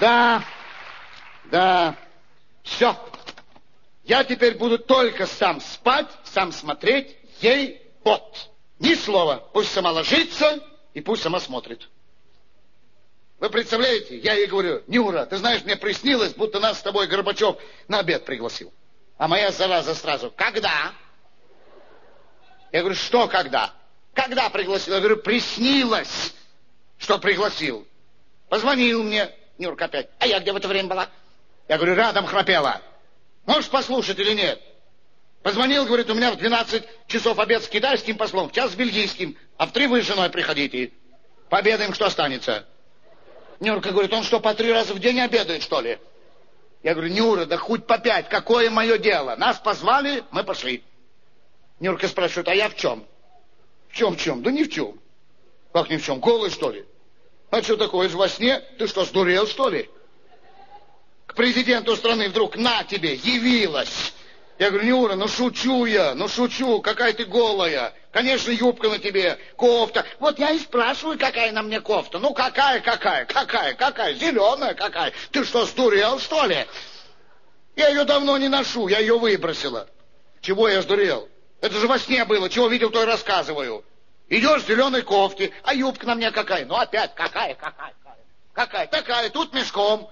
Да, да, все. Я теперь буду только сам спать, сам смотреть, ей вот. Ни слова. Пусть сама ложится и пусть сама смотрит. Вы представляете, я ей говорю, Нюра, ты знаешь, мне приснилось, будто нас с тобой Горбачев на обед пригласил. А моя зараза сразу, когда? Я говорю, что когда? Когда пригласил? Я говорю, приснилось, что пригласил. Позвонил мне, Нюрка опять. А я где в это время была? Я говорю, рядом храпела. Можешь послушать или нет? Позвонил, говорит, у меня в 12 часов обед с китайским послом, в час с бельгийским, а в три вы с женой приходите. Пообедаем, что останется. Нюрка говорит, он что, по три раза в день обедает, что ли? Я говорю, Нюра, да хоть по пять, какое мое дело? Нас позвали, мы пошли. Нюрка спрашивает, а я в чем? В чем, в чем? Да ни в чем. Как ни в чем? Голый, что ли? А что такое, во сне? Ты что, сдурел, что ли? К президенту страны вдруг на тебе явилась. Я говорю, Нюра, ну шучу я, ну шучу, какая ты голая. Конечно, юбка на тебе, кофта. Вот я и спрашиваю, какая на мне кофта. Ну, какая, какая, какая, какая, зеленая какая. Ты что, сдурел, что ли? Я ее давно не ношу, я ее выбросила. Чего я сдурел? Это же во сне было, чего видел, то и рассказываю. Идешь в зеленой кофте, а юбка на мне какая? Ну опять, какая, какая, какая? Такая, тут мешком,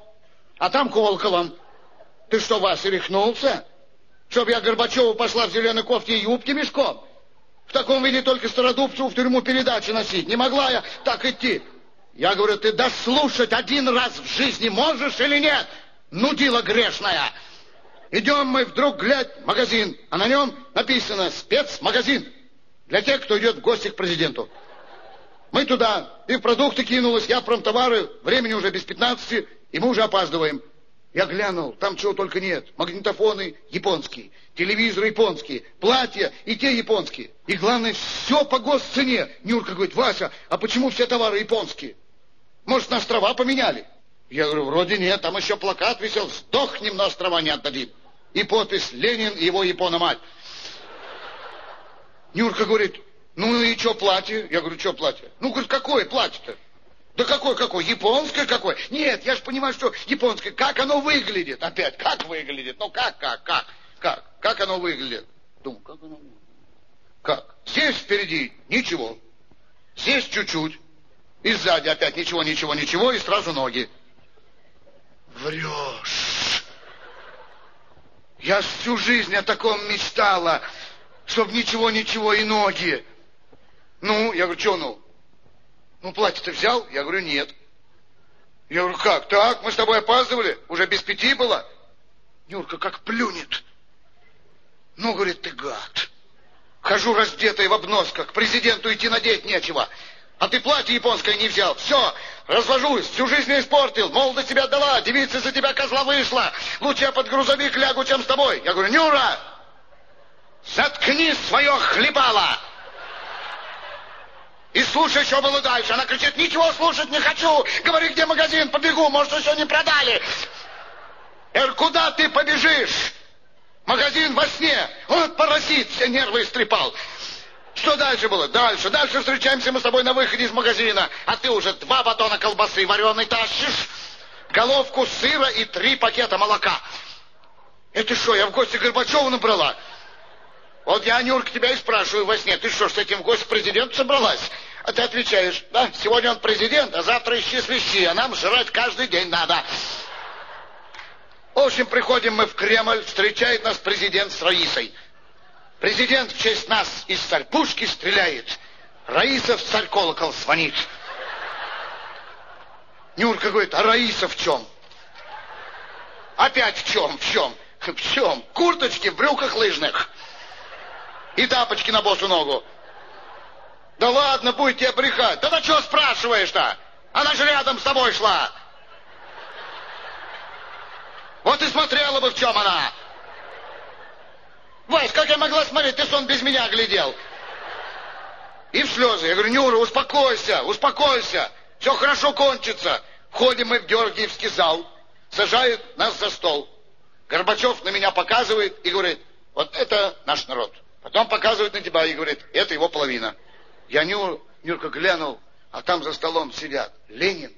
а там колоколом. Ты что, Вася, рехнулся? Чтоб я Горбачеву пошла в зеленой кофте и юбке мешком? В таком виде только Стародубцеву в тюрьму передачи носить. Не могла я так идти. Я говорю, ты дослушать один раз в жизни можешь или нет? Нудила грешная. Идем мы вдруг, глядь, магазин, а на нем написано «спецмагазин» для тех, кто идет в гости к президенту. Мы туда, и в продукты кинулась, я промтовары, времени уже без пятнадцати, и мы уже опаздываем. Я глянул, там чего только нет. Магнитофоны японские, телевизоры японские, платья и те японские. И главное, все по госцене. Нюрка говорит, Вася, а почему все товары японские? Может, на острова поменяли? Я говорю, вроде нет, там еще плакат висел, сдохнем на острова не отдадим. И подпись Ленин его Япона-мать. Нюрка говорит, ну и что платье? Я говорю, что платье? Ну, говорит, какое платье-то? Да какое, какое? Японское какое? Нет, я же понимаю, что японское. Как оно выглядит? Опять, как выглядит? Ну, как, как, как, как? Как оно выглядит? Думаю, как оно выглядит? Как? Здесь впереди ничего. Здесь чуть-чуть. И сзади опять ничего, ничего, ничего, и сразу ноги. Врешь. Я всю жизнь о таком мечтала, чтоб ничего, ничего и ноги. Ну, я говорю, что ну? Ну, платье ты взял? Я говорю, нет. Я говорю, как? Так, мы с тобой опаздывали, уже без пяти было. Нюрка как плюнет. Ну, говорит, ты гад. Хожу раздетый в обносках, президенту идти надеть нечего. А ты платье японское не взял. Все, развожусь, всю жизнь испортил. Молодость тебя дала, девица за тебя козла вышла. Лучше я под грузовик лягу, чем с тобой. Я говорю, Нюра, заткни свое хлебало. И слушай, что было дальше. Она кричит, ничего слушать не хочу. Говори, где магазин, побегу, может, еще не продали. Эр, куда ты побежишь? Магазин во сне. Вот паразит, все нервы истрепал. Что дальше было? Дальше. Дальше встречаемся мы с тобой на выходе из магазина. А ты уже два батона колбасы вареной тащишь, головку сыра и три пакета молока. Это что, я в гости Горбачеву набрала? Вот я, Нюрка, тебя и спрашиваю во сне, ты что, с этим в гости президент собралась? А ты отвечаешь, да, сегодня он президент, а завтра ищи свищи, а нам жрать каждый день надо. В общем, приходим мы в Кремль, встречает нас президент с Раисой. Президент в честь нас из царь пушки стреляет. Раиса в царь колокол звонит. Нюрка говорит, а Раиса в чем? Опять в чем? В чем? В чем? Курточки в брюках лыжных и тапочки на босу ногу. Да ладно, будете обрехать. Да на что спрашиваешь-то? Она же рядом с тобой шла. Вот и смотрела бы, в чем она. Вась, как я могла смотреть? Ты сон без меня глядел. И в слезы. Я говорю, Нюра, успокойся, успокойся. Все хорошо кончится. Входим мы в Георгиевский зал. Сажают нас за стол. Горбачев на меня показывает и говорит, вот это наш народ. Потом показывает на тебя и говорит, это его половина. Я Нюр, Нюрка глянул, а там за столом сидят Ленин,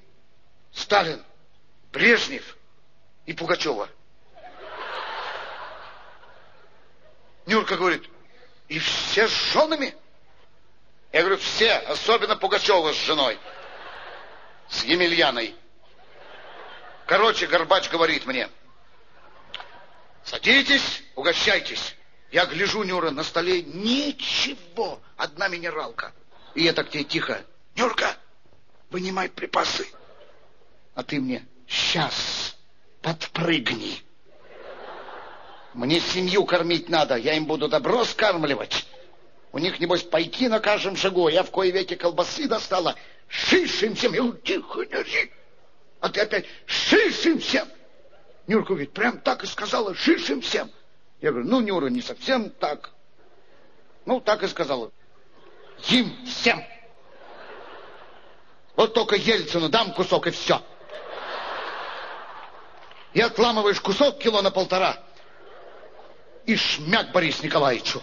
Сталин, Брежнев и Пугачева. Нюрка говорит, и все с женами? Я говорю, все, особенно Пугачева с женой, с Емельяной. Короче, Горбач говорит мне, садитесь, угощайтесь. Я гляжу, Нюра, на столе ничего, одна минералка. И я так тебе тихо, Нюрка, вынимай припасы. А ты мне, сейчас, подпрыгни. Мне семью кормить надо, я им буду добро скармливать. У них, небось, пайки на каждом шагу, а я в кое веке колбасы достала. Шиш им всем. Тихо, не ри. А ты опять шиш им всем. Нюрка говорит, прям так и сказала, шиш им всем. Я говорю, ну, Нюра, не совсем так. Ну, так и сказала. Им всем. Вот только Ельцину дам кусок и все. И отламываешь кусок кило на полтора – и шмяк Борис Николаевичу.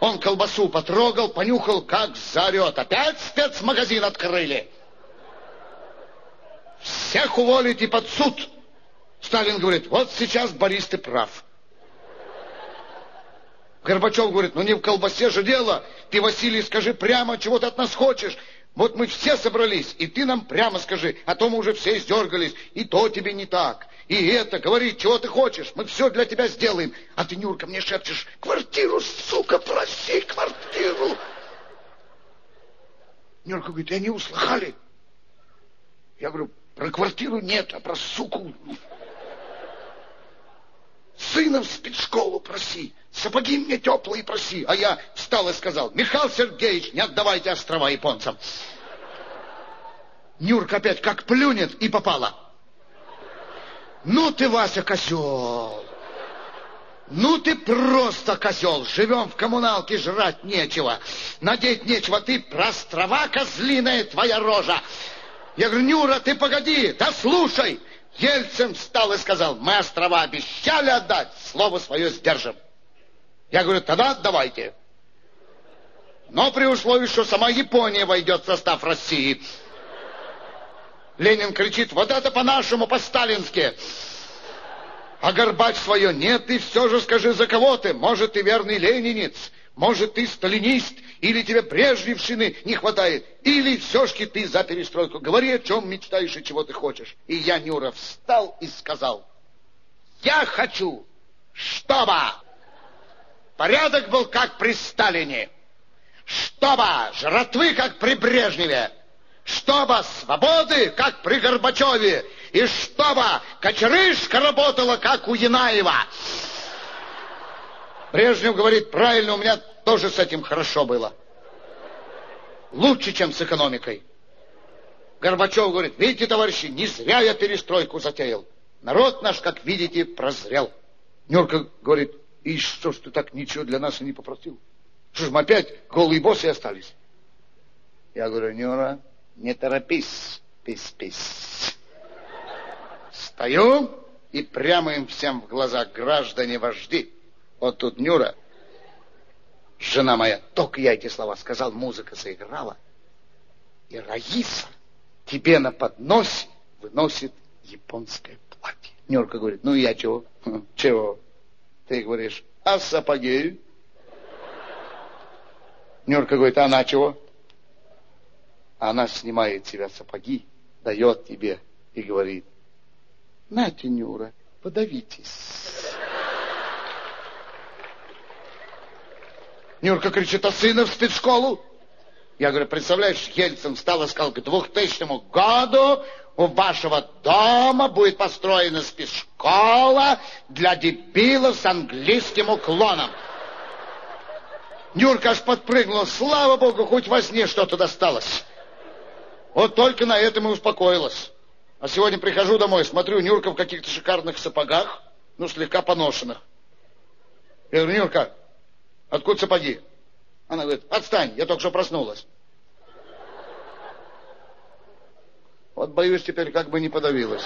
Он колбасу потрогал, понюхал, как заорет. Опять спецмагазин открыли. Всех уволить и под суд. Сталин говорит, вот сейчас, Борис, ты прав. Горбачев говорит, ну не в колбасе же дело. Ты, Василий, скажи прямо, чего ты от нас хочешь. Вот мы все собрались, и ты нам прямо скажи, а то мы уже все издергались, и то тебе не так, и это, говори, чего ты хочешь, мы все для тебя сделаем. А ты, Нюрка, мне шепчешь, квартиру, сука, проси, квартиру. Нюрка говорит, я не услыхали. Я говорю, про квартиру нет, а про суку. Сына в спецшколу проси, сапоги мне теплые проси. А я встал и сказал, Михаил Сергеевич, не отдавайте острова японцам. Нюрка опять как плюнет и попала. Ну ты, Вася, козел. Ну ты просто козел. Живем в коммуналке, жрать нечего. Надеть нечего. Ты про острова козлиная твоя рожа. Я говорю, Нюра, ты погоди, да слушай. Ельцин встал и сказал, мы острова обещали отдать, слово свое сдержим. Я говорю, тогда отдавайте. Но при условии, что сама Япония войдет в состав России. Ленин кричит, вот это по-нашему, по-сталински. А Горбач свое, нет, ты все же скажи, за кого ты? Может, ты верный ленинец, может, ты сталинист, или тебе брежневщины не хватает, или все-таки ты за перестройку. Говори, о чем мечтаешь и чего ты хочешь. И я, Нюра, встал и сказал, я хочу, чтобы порядок был как при Сталине, чтобы жратвы как при Брежневе, чтобы свободы как при Горбачеве, и чтобы кочерышка работала как у Янаева. Брежнев говорит, правильно, у меня тоже с этим хорошо было. Лучше, чем с экономикой. Горбачев говорит, видите, товарищи, не зря я перестройку затеял. Народ наш, как видите, прозрел. Нюрка говорит, и что ж ты так ничего для нас и не попросил? Что ж мы опять голые боссы остались? Я говорю, Нюра, не торопись, пись-пись. Стою и прямо им всем в глаза, граждане вожди. Вот тут Нюра, жена моя, только я эти слова сказал, музыка заиграла. И Раиса тебе на подносе выносит японское платье. Нюрка говорит, ну я чего? «Хм, чего? Ты говоришь, а сапоги? Нюрка говорит, а она чего? Она снимает с себя сапоги, дает тебе и говорит, нате, Нюра, подавитесь. Нюрка кричит, а сына в спецшколу? Я говорю, представляешь, Ельцин встал и сказал, к 2000 году у вашего дома будет построена спецшкола для дебилов с английским уклоном. Нюрка аж подпрыгнула. Слава богу, хоть во сне что-то досталось. Вот только на этом и успокоилась. А сегодня прихожу домой, смотрю, Нюрка в каких-то шикарных сапогах, ну, слегка поношенных. Я говорю, Нюрка, Откуда сапоги? Она говорит, отстань, я только что проснулась. Вот боюсь теперь, как бы не подавилась.